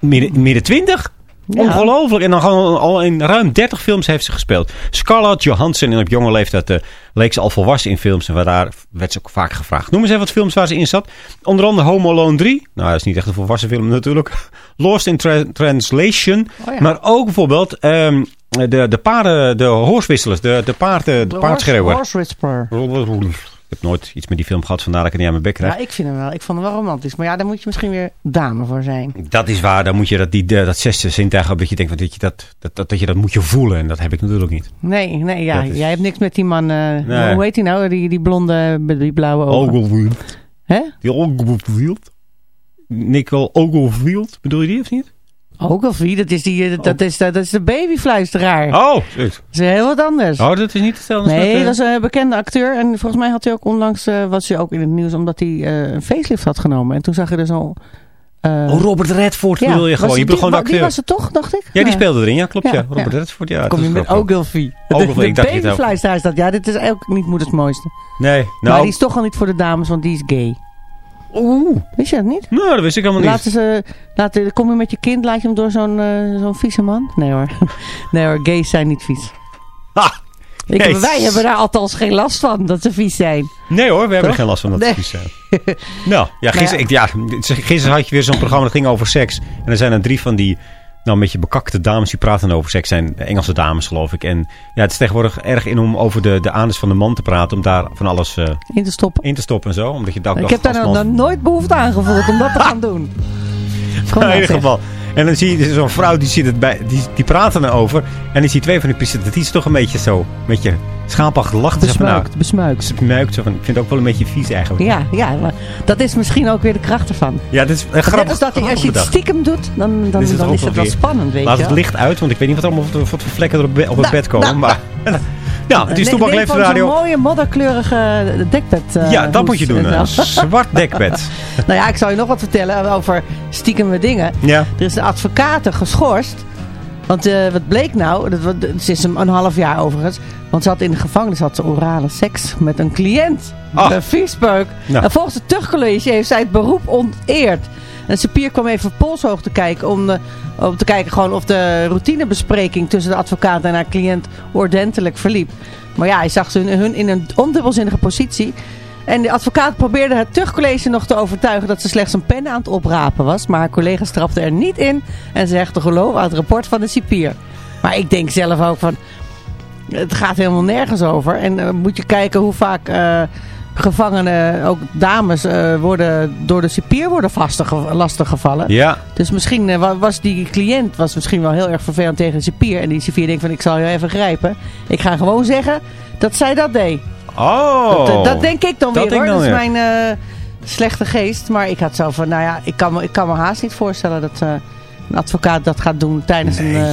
midden, midden 20. Ja. Ongelooflijk. En dan gewoon al in ruim 30 films heeft ze gespeeld. Scarlett Johansson. En op jonge leeftijd eh, leek ze al volwassen in films. En daar werd ze ook vaak gevraagd. Noem eens even wat films waar ze in zat. Onder andere Home Alone 3. Nou, dat is niet echt een volwassen film natuurlijk. Lost in Tra- Translation. Oh ja. Maar ook bijvoorbeeld ehm, de, de paarden, de hoorwisselers. De, de paarden, de De. Horse Whisperer. Ik heb nooit iets met die film gehad, vandaar dat ik het niet aan mijn bek krijg. Ja, ik vind hem wel. Ik vond hem wel romantisch. Maar ja, daar moet je misschien weer dame voor zijn. Dat is waar, dan moet je dat, die, de- dat zesde zintuig hebben. Dat je denkt, dat, je dat, dat, dat, dat je dat moet je voelen. En dat heb ik natuurlijk niet. Nee, nee, ja. Is- Jij hebt niks met die man. eh, Nee. Hoe heet hij nou? Die, die blonde die blauwe ogen. Hè? Die Oglefield. Nicole Oglefield, bedoel je die of niet? Ogilvy, dat is, die, eh, dat, is, dat is de babyfluisteraar. Oh, shit. Dat is heel wat anders. oh dat is niet hetzelfde. nee, met, eh, dat is een bekende acteur. En volgens mij had hij ook onlangs, eh, was hij ook in het nieuws, omdat hij eh, een facelift had genomen. En toen zag je er zo... eh, Oh, Robert Redford bedoel je was gewoon. Je bedoelt gewoon de die, die acteur. was het toch, dacht ik? Ja, die Nee. speelde erin. Ja, klopt. Ja, Ja, Robert ja. Redford. Ja, Dan kom je met. Ogilvy. Ogilvy, ik dacht babyfluisteraar is dat. Ja, dit is ook niet moeders mooiste. Nee, maar nou... die is toch al niet voor de dames, want die is gay. Oeh. Wist je dat niet? Nou, dat wist ik helemaal niet. Laten ze, laten, kom je met je kind, laat je hem door zo'n eh, zo'n vieze man? Nee hoor. nee hoor, gays zijn niet vies. Ha! Ik, Nee. Wij hebben daar althans geen last van, dat ze vies zijn. Nee hoor, we hebben Toch? er geen last van dat Nee. het vies zijn. nou, ja, gisteren, ik, ja, gisteren had je weer zo'n programma dat ging over seks. En er zijn er drie van die, nou een beetje bekakte dames die praten over seks. zijn Engelse dames geloof ik. En ja, het is tegenwoordig erg in om over de, de anus van de man te praten. Om daar van alles eh, In te stoppen. in te stoppen en zo. Omdat je dat Ik heb daar man- nog nooit behoefte aan gevoeld om dat te gaan doen. Kom in nou, ieder geval. En dan zie je zo'n vrouw die, zit het bij, die, die praten erover. En dan zie je twee van die presentaties toch een beetje zo. Een beetje schaapachtig van, nou, Besmuikt, besmuikt. besmuikt. Zo van, ik vind het ook wel een beetje vies eigenlijk. Ja, ja, maar dat is misschien ook weer de kracht ervan. Ja, dit is een Net grappig. als dat je, als je het stiekem doet, dan, dan, is het dan is wel het wel weer. spannend, weet Laat je het licht uit, want ik weet niet wat allemaal wat voor vlekken er op, het Nou, bed komen. nou, maar Ja, het is nee, Leeft Radio. Zo'n mooie modderkleurige dekbed. eh, Ja, dat hoes moet je doen. en Een zwart dekbed. nou ja, ik zal je nog wat vertellen over stiekeme dingen. Ja. Er is een advocaat geschorst. Want eh, wat bleek nou, dat, het is een, een half jaar overigens. Want ze had in de gevangenis had ze orale seks met een cliënt. Ach. Een viespeuk. Nou. En volgens het tuchtcollege heeft zij het beroep onteerd. En de cipier kwam even polshoog te kijken. Om, de, om te kijken gewoon of de routinebespreking tussen de advocaat en haar cliënt ordentelijk verliep. Maar ja, hij zag ze hun, hun in een ondubbelzinnige positie. En de advocaat probeerde het tuchtcollege nog te overtuigen dat ze slechts een pen aan het oprapen was. Maar haar collega strapte er niet in en ze hechte geloof aan het rapport van de cipier. Maar ik denk zelf ook van, het gaat helemaal nergens over. En eh, moet je kijken hoe vaak eh, gevangenen, ook dames, eh, worden door de cipier worden lastiggevallen. Ja. Dus misschien wa- was die cliënt was misschien wel heel erg vervelend tegen de cipier. En die cipier denkt van ik zal je even grijpen. Ik ga gewoon zeggen dat zij dat deed. Oh. Dat, dat denk ik dan Dat weer denk hoor. ik Dat dan is weer. mijn eh, slechte geest. Maar ik had zo van, nou ja, ik kan me, ik kan me haast niet voorstellen dat eh, een advocaat dat gaat doen tijdens een... eh,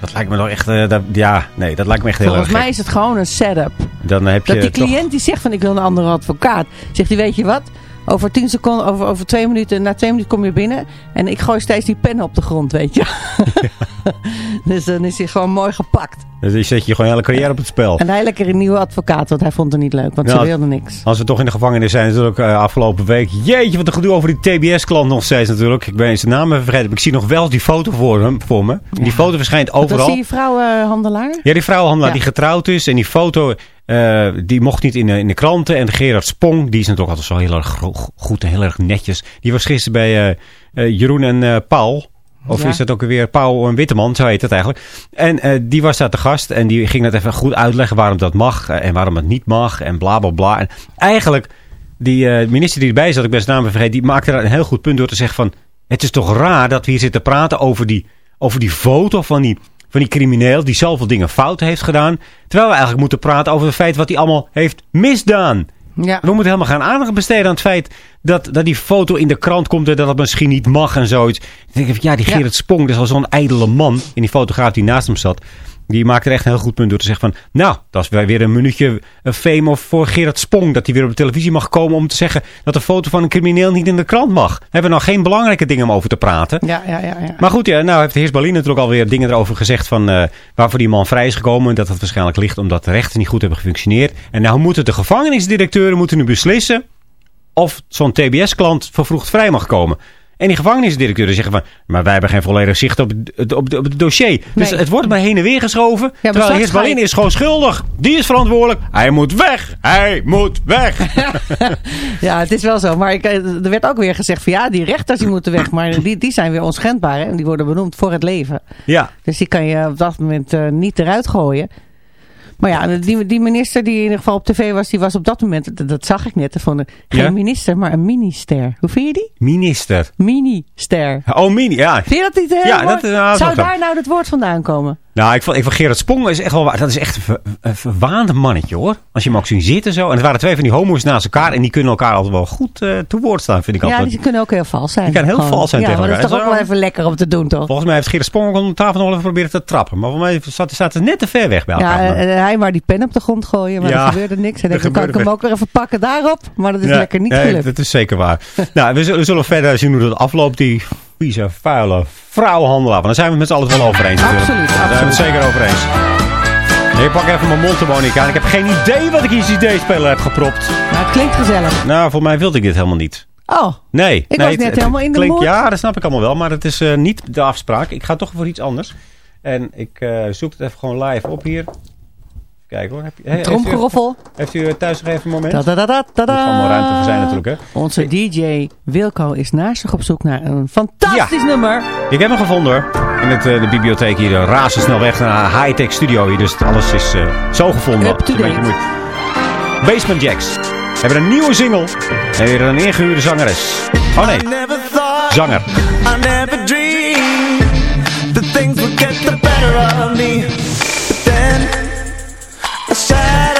Dat lijkt me nog echt... eh, dat, ja, nee, dat lijkt me echt heel volgens erg mij is het gewoon een setup. Dan heb je Dat die toch- cliënt die zegt van ik wil een andere advocaat. Zegt hij, weet je wat? Over tien seconden, over, over twee minuten, na twee minuten kom je binnen. En ik gooi steeds die pen op de grond, weet je. dus dan is hij gewoon mooi gepakt. Dus je zet je gewoon hele carrière op het spel. En hij lekker een nieuwe advocaat, want hij vond het niet leuk. Want ze wilde niks. Als we toch in de gevangenis zijn natuurlijk eh, afgelopen week. Jeetje, wat een gedoe over die TBS-klant nog steeds natuurlijk. Ik ben zijn naam even vergeten. Maar ik zie nog wel die foto voor, hem, voor me. Die foto verschijnt Dat was overal. die vrouwenhandelaar? Ja, die vrouwenhandelaar Ja. die getrouwd is. En die foto, eh, die mocht niet in de, in de kranten. En Gerard Spong, die is natuurlijk altijd zo heel erg goed en heel erg netjes. Die was gisteren bij eh, eh, Jeroen en Paul. Of Ja. is dat ook weer Paul en Witteman, zo heet het eigenlijk. En die was daar te gast en die ging dat even goed uitleggen waarom dat mag en waarom het niet mag en bla bla bla. En eigenlijk, die eh, minister die erbij zat, ik ben zijn naam vergeten, die maakte daar een heel goed punt door te zeggen van... Het is toch raar dat we hier zitten praten over die, over die foto van die, van die crimineel die zoveel dingen fout heeft gedaan. Terwijl we eigenlijk moeten praten over het feit wat hij allemaal heeft misdaan. Ja. We moeten helemaal gaan aandacht besteden aan het feit dat, dat die foto in de krant komt en dat het misschien niet mag en zoiets. Ik denk even, ja, die Ja. Gerrit Spong, dat is al zo'n ijdele man. En die fotograaf die naast hem zat, die maakte er echt een heel goed punt door te zeggen van... Nou, dat is weer weer een minuutje fame of voor Gerrit Spong. Dat hij weer op de televisie mag komen om te zeggen dat een foto van een crimineel niet in de krant mag. Hebben we nou geen belangrijke dingen om over te praten. Ja, ja, ja. ja. Maar goed, ja, nou heeft de heer Berlin natuurlijk alweer dingen erover gezegd van eh, waarvoor die man vrij is gekomen. Dat het waarschijnlijk ligt omdat de rechten niet goed hebben gefunctioneerd. En nou moeten de gevangenisdirecteuren moeten nu beslissen of zo'n TBS-klant vervroegd vrij mag komen. En die gevangenisdirecteuren zeggen van, maar wij hebben geen volledig zicht op het, op de- op het dossier. Dus Nee. het wordt maar heen en weer geschoven. terwijl de straks heer ga je- Berlin is gewoon schuldig. Die is verantwoordelijk. Hij moet weg. Hij moet weg. Ja, het is wel zo. Maar ik, eh, er werd ook weer gezegd van ja, die rechters die moeten weg. Maar die, die zijn weer onschendbaar hè, en die worden benoemd voor het leven. ja. Dus die kan je op dat moment eh, niet eruit gooien. Maar ja, die, die minister die in ieder geval op tv was, die was op dat moment, dat, dat zag ik net, van een, geen Ja? minister, maar een minister. Hoe vind je die? Minister. Minister. Oh, mini, ja. Vind je dat niet heel Ja, mooi? dat is- nou, dat Zou daar nou het woord vandaan komen? Nou, ik vond, ik vond Gerard Spong is echt wel waar. Dat is echt een, ver- een verwaande mannetje hoor. Als je hem ook ziet zitten zo. En het waren twee van die homo's naast elkaar. En die kunnen elkaar altijd wel goed eh te woord staan, vind ik Ja, altijd. die kunnen ook heel vals zijn. Die kan heel Gewoon. vals zijn ja, tegen maar dat is elkaar. toch ook wel even lekker om te doen, toch? Volgens mij heeft Gerard Spong ook om de tafel nog even proberen te trappen. Maar voor mij zat het net te ver weg bij Ja, elkaar. eh, hij maar die pen op de grond gooien, maar Ja, er gebeurde niks. En dan kan ik hem ook weer even pakken daarop. Maar dat is Ja, lekker niet nee, gelukt. Dat is zeker waar. nou, we zullen, we zullen verder zien hoe dat afloopt. Die vieze, vuile vrouwenhandelaar. Want daar zijn we het met z'n allen wel over eens. natuurlijk. Absoluut, Daar zijn we het zeker over eens. Ik pak even mijn mondharmonica aan. Ik heb geen idee wat ik in die CD-speler heb gepropt. Maar het klinkt gezellig. Nou, voor mij wilde ik dit helemaal niet. Oh, Nee. Ik nee, was net het- helemaal in de klinkt, mood. Ja, dat snap ik allemaal wel. Maar het is eh, niet de afspraak. Ik ga toch voor iets anders. En ik eh, zoek het even gewoon live op hier. Kijken hoor. Heb heeft, u, heeft u thuis nog even een moment? Da, da, da, da, da, Er moet gewoon wel ruimte voor zijn natuurlijk hè. Onze DJ Wilco is naast zich op zoek naar een fantastisch nummer. Ik heb hem gevonden hoor. In het, eh, de bibliotheek hier. Uh, razendsnel weg naar een high-tech studio hier. Dus alles is eh, zo gevonden. Up to Het is een beetje date. Basement Jacks. We hebben een nieuwe single. En weer een ingehuurde zangeres. Oh nee. Never thought, Zanger. I never dreamed that things would get the better of me. side